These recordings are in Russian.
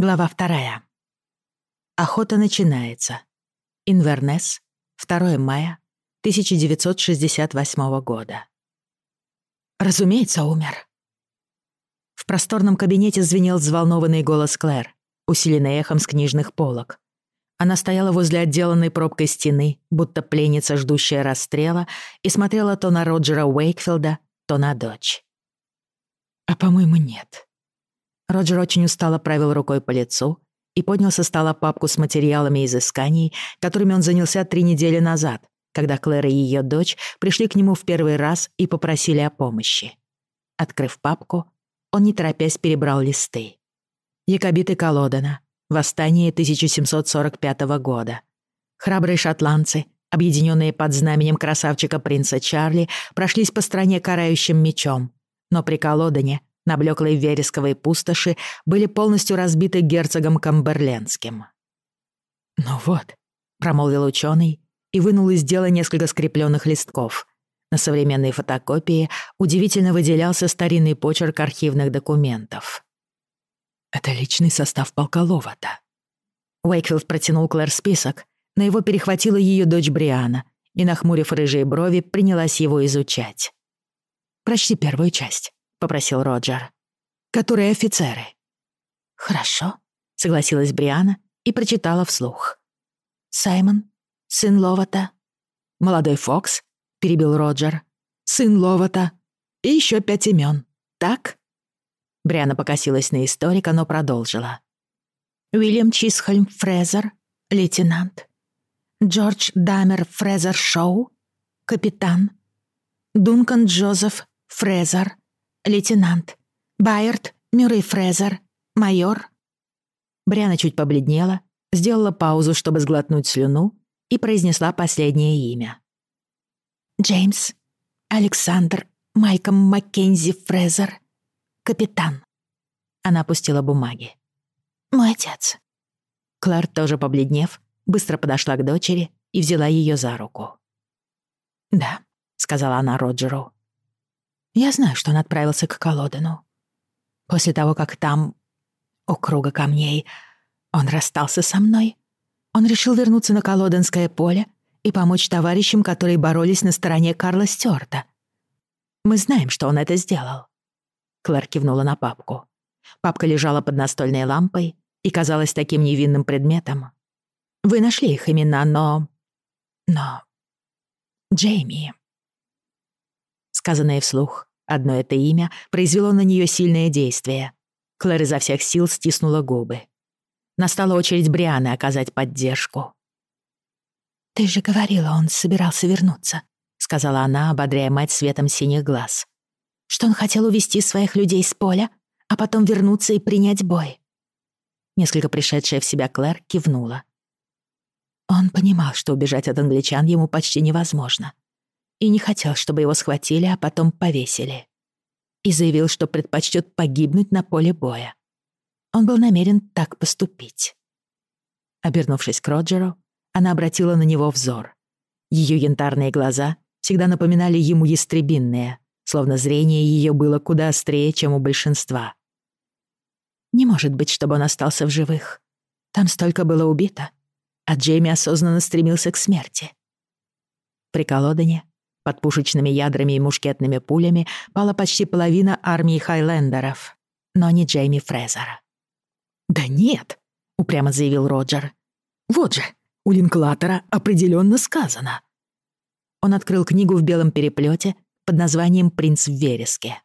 Глава вторая. Охота начинается. Инвернес, 2 мая 1968 года. Разумеется, умер. В просторном кабинете звенел взволнованный голос Клэр, усиленный эхом с книжных полок. Она стояла возле отделанной пробкой стены, будто пленница, ждущая расстрела, и смотрела то на Роджера Уэйкфилда, то на дочь. «А, по-моему, нет», Роджер очень устало правил рукой по лицу и поднял со стола папку с материалами изысканий, которыми он занялся три недели назад, когда Клэр и ее дочь пришли к нему в первый раз и попросили о помощи. Открыв папку, он не торопясь перебрал листы. Якобиты Колодена. Восстание 1745 года. Храбрые шотландцы, объединенные под знаменем красавчика принца Чарли, прошлись по стране карающим мечом. Но при Колодене на блеклой вересковой пустоши были полностью разбиты герцогом Камберленским. «Ну вот», — промолвил ученый и вынул из дела несколько скрепленных листков. На современной фотокопии удивительно выделялся старинный почерк архивных документов. «Это личный состав полколова-то». Уэйкфилд протянул Клэр список, но его перехватила ее дочь Бриана и, нахмурив рыжие брови, принялась его изучать. «Прочти первую часть», — попросил Роджер. «Которые офицеры». «Хорошо», — согласилась Бриана и прочитала вслух. «Саймон, сын Ловата». «Молодой Фокс», — перебил Роджер. «Сын Ловата. И еще пять имен. Так?» Бриана покосилась на историка, но продолжила. «Уильям Чисхольм Фрезер, лейтенант. Джордж Дамер Фрезер Шоу, капитан. Дункан Джозеф Фрезер, лейтенант. Байерт, Мюррей Фрезер, майор». Бриана чуть побледнела, сделала паузу, чтобы сглотнуть слюну, и произнесла последнее имя. «Джеймс, Александр, Майком Маккензи Фрезер, капитан». Она опустила бумаги. «Мой отец». Клэр, тоже побледнев, быстро подошла к дочери и взяла ее за руку. «Да», — сказала она Роджеру. Я знаю, что он отправился к Колодину. После того, как там, у круга камней, он расстался со мной, он решил вернуться на Колодинское поле и помочь товарищам, которые боролись на стороне Карла Стюарта. Мы знаем, что он это сделал. Клэр кивнула на папку. Папка лежала под настольной лампой и казалась таким невинным предметом. Вы нашли их имена, но... Но... Джейми. Сказанное вслух Одно это имя произвело на нее сильное действие. Клэр изо всех сил стиснула губы. Настала очередь Брианы оказать поддержку. «Ты же говорила, он собирался вернуться», — сказала она, ободряя мать светом синих глаз. «Что он хотел увести своих людей с поля, а потом вернуться и принять бой?» Несколько пришедшая в себя Клэр кивнула. Он понимал, что убежать от англичан ему почти невозможно — и не хотел, чтобы его схватили, а потом повесили. И заявил, что предпочтет погибнуть на поле боя. Он был намерен так поступить. Обернувшись к Роджеру, она обратила на него взор. Ее янтарные глаза всегда напоминали ему ястребинные, словно зрение ее было куда острее, чем у большинства. Не может быть, чтобы он остался в живых. Там столько было убито, а Джейми осознанно стремился к смерти. При Колодане под пушечными ядрами и мушкетными пулями пала почти половина армии хайлендеров. Но не Джейми Фрезера. «Да нет!» — упрямо заявил Роджер. «Вот же, у Линклатера определенно сказано!» Он открыл книгу в белом переплете под названием «Принц в вереске».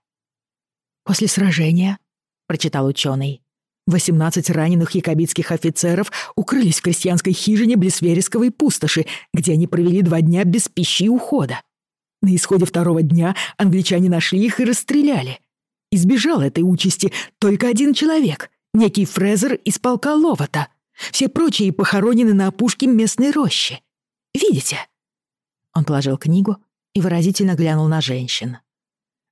«После сражения», — прочитал ученый, «восемнадцать раненых якобитских офицеров укрылись в крестьянской хижине близ вересковой пустоши, где они провели два дня без пищи и ухода. На исходе второго дня англичане нашли их и расстреляли. Избежал этой участи только один человек, некий Фрезер из полка Ловата. Все прочие похоронены на опушке местной рощи. Видите?» Он положил книгу и выразительно глянул на женщин.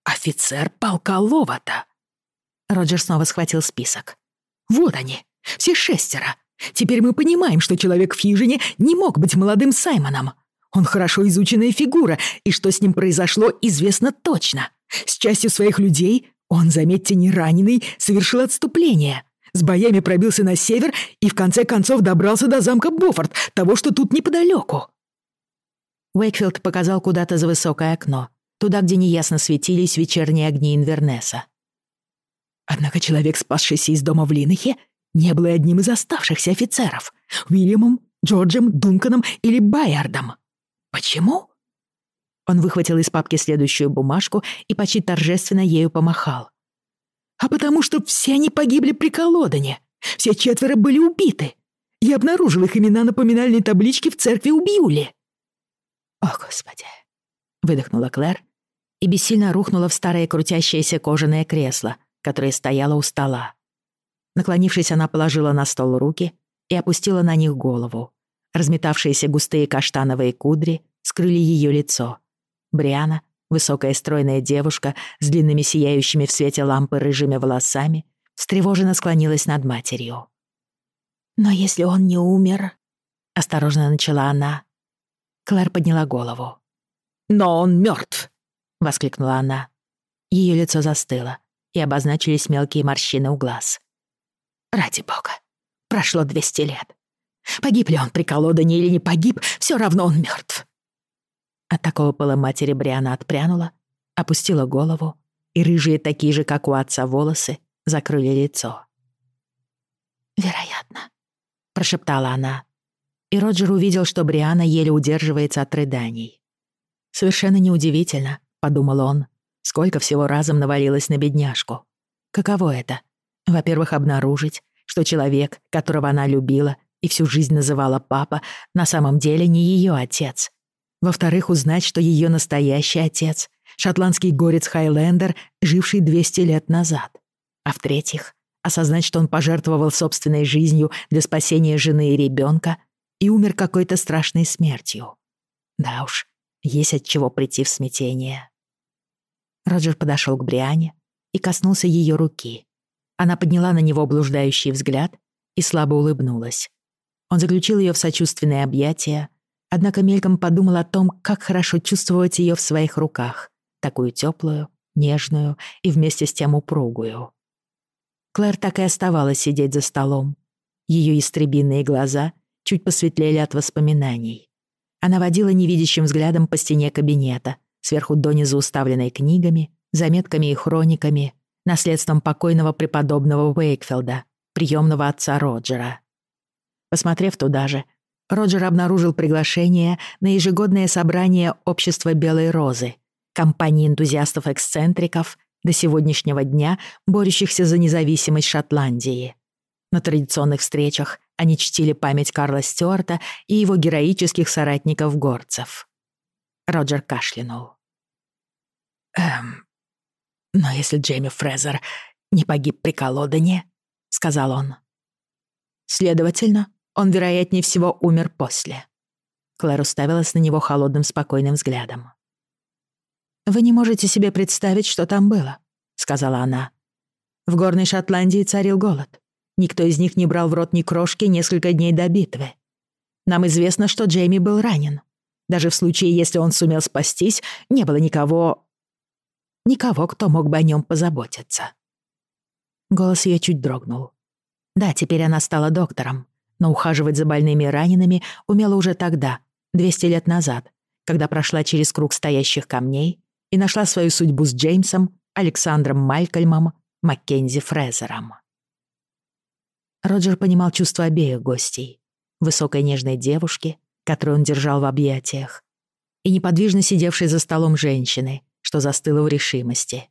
«Офицер полка Ловата!» Роджер снова схватил список. «Вот они, все шестеро. Теперь мы понимаем, что человек в хижине не мог быть молодым Саймоном. Он хорошо изученная фигура, и что с ним произошло, известно точно. С частью своих людей он, заметьте, не раненый, совершил отступление. С боями пробился на север и в конце концов добрался до замка Бофорт, того, что тут неподалеку. Уэйкфилд показал куда-то за высокое окно, туда, где неясно светились вечерние огни Инвернеса. Однако человек, спасшийся из дома в Линахе, не был и одним из оставшихся офицеров — Уильямом, Джорджем, Дунканом или Байардом. «Почему?» Он выхватил из папки следующую бумажку и почти торжественно ею помахал. «А потому что все они погибли при Колодане. Все четверо были убиты. Я обнаружил их имена на поминальной табличке в церкви у Бьюли». «О, Господи!» — выдохнула Клэр и бессильно рухнула в старое крутящееся кожаное кресло, которое стояло у стола. Наклонившись, она положила на стол руки и опустила на них голову. Разметавшиеся густые каштановые кудри скрыли ее лицо. Бриана, высокая стройная девушка с длинными сияющими в свете лампы рыжими волосами, встревоженно склонилась над матерью. «Но если он не умер...» — осторожно начала она. Клэр подняла голову. «Но он мертв! воскликнула она. Ее лицо застыло, и обозначились мелкие морщины у глаз. «Ради бога! Прошло двести лет! Погиб ли он при колодане или не погиб, все равно он мертв. От такого пыла матери Бриана отпрянула, опустила голову, и рыжие, такие же, как у отца, волосы закрыли лицо. «Вероятно», — прошептала она, и Роджер увидел, что Бриана еле удерживается от рыданий. «Совершенно неудивительно», — подумал он, — «сколько всего разом навалилось на бедняжку. Каково это? Во-первых, обнаружить, что человек, которого она любила, и всю жизнь называла папа, на самом деле не ее отец. Во-вторых, узнать, что ее настоящий отец — шотландский горец Хайлендер, живший 200 лет назад. А в-третьих, осознать, что он пожертвовал собственной жизнью для спасения жены и ребенка и умер какой-то страшной смертью. Да уж, есть от чего прийти в смятение. Роджер подошел к Бриане и коснулся ее руки. Она подняла на него блуждающий взгляд и слабо улыбнулась. Он заключил ее в сочувственные объятия, однако мельком подумал о том, как хорошо чувствовать ее в своих руках, такую теплую, нежную и вместе с тем упругую. Клэр так и оставалась сидеть за столом. Ее истребиные глаза чуть посветлели от воспоминаний. Она водила невидящим взглядом по стене кабинета, сверху донизу уставленной книгами, заметками и хрониками, наследством покойного преподобного Уэйкфилда, приемного отца Роджера. Посмотрев туда же, Роджер обнаружил приглашение на ежегодное собрание Общества Белой Розы, компании энтузиастов-эксцентриков до сегодняшнего дня, борющихся за независимость Шотландии. На традиционных встречах они чтили память Карла Стюарта и его героических соратников-горцев. Роджер кашлянул. «Эм, но если Джейми Фрезер не погиб при Колодоне», — сказал он. «Следовательно, он, вероятнее всего, умер после. Клэр уставилась на него холодным, спокойным взглядом. «Вы не можете себе представить, что там было», — сказала она. «В горной Шотландии царил голод. Никто из них не брал в рот ни крошки несколько дней до битвы. Нам известно, что Джейми был ранен. Даже в случае, если он сумел спастись, не было никого... Никого, кто мог бы о нем позаботиться». Голос ее чуть дрогнул. Да, теперь она стала доктором, но ухаживать за больными и ранеными умела уже тогда, 200 лет назад, когда прошла через круг стоящих камней и нашла свою судьбу с Джеймсом, Александром Малькольмом, Маккензи Фрезером. Роджер понимал чувства обеих гостей. Высокой нежной девушки, которую он держал в объятиях, и неподвижно сидевшей за столом женщины, что застыла в решимости.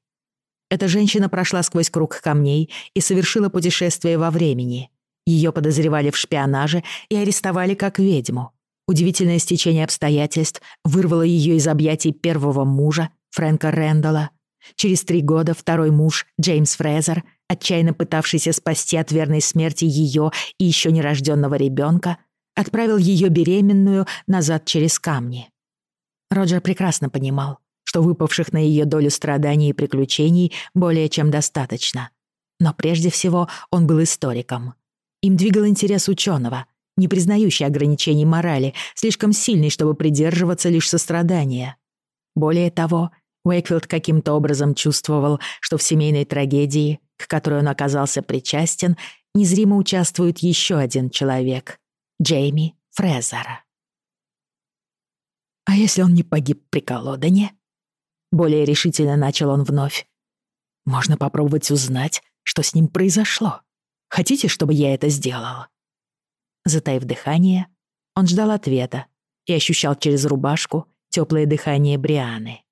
Эта женщина прошла сквозь круг камней и совершила путешествие во времени, ее подозревали в шпионаже и арестовали как ведьму. Удивительное стечение обстоятельств вырвало ее из объятий первого мужа, Фрэнка Рэндалла. Через три года второй муж, Джеймс Фрезер, отчаянно пытавшийся спасти от верной смерти ее и еще нерожденного ребенка, отправил ее беременную назад через камни. Роджер прекрасно понимал, что выпавших на ее долю страданий и приключений более чем достаточно. Но прежде всего он был историком — им двигал интерес ученого, не признающий ограничений морали, слишком сильный, чтобы придерживаться лишь сострадания. Более того, Уэйкфилд каким-то образом чувствовал, что в семейной трагедии, к которой он оказался причастен, незримо участвует еще один человек — Джейми Фрезера. «А если он не погиб при колодане?» Более решительно начал он вновь. «Можно попробовать узнать, что с ним произошло». Хотите, чтобы я это сделал?» Затаив дыхание, он ждал ответа и ощущал через рубашку теплое дыхание Брианы.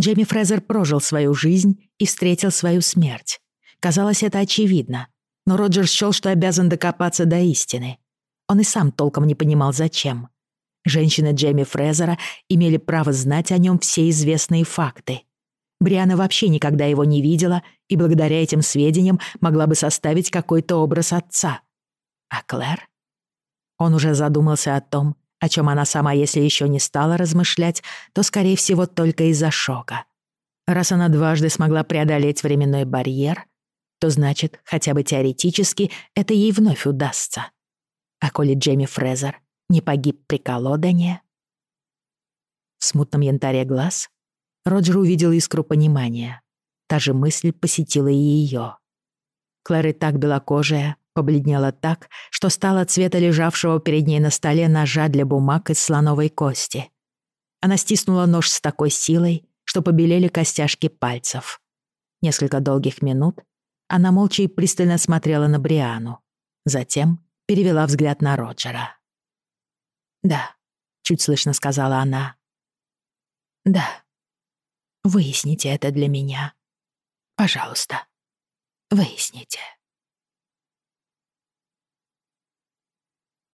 Джейми Фрезер прожил свою жизнь и встретил свою смерть. Казалось, это очевидно, но Роджер счел, что обязан докопаться до истины. Он и сам толком не понимал, зачем. Женщины Джейми Фрезера имели право знать о нем все известные факты. Бриана вообще никогда его не видела и благодаря этим сведениям могла бы составить какой-то образ отца. А Клэр? Он уже задумался о том, о чем она сама, если еще не стала размышлять, то, скорее всего, только из-за шока. Раз она дважды смогла преодолеть временной барьер, то значит, хотя бы теоретически, это ей вновь удастся. А коли Джейми Фрезер не погиб при колодане... В смутном янтаре глаз Роджер увидел искру понимания. Та же мысль посетила и ее. Клары так белокожая, побледнела так, что стала цвета лежавшего перед ней на столе ножа для бумаг из слоновой кости. Она стиснула нож с такой силой, что побелели костяшки пальцев. Несколько долгих минут она молча и пристально смотрела на Бриану. Затем перевела взгляд на Роджера. «Да», — чуть слышно сказала она. «Да». Выясните это для меня. Пожалуйста, выясните.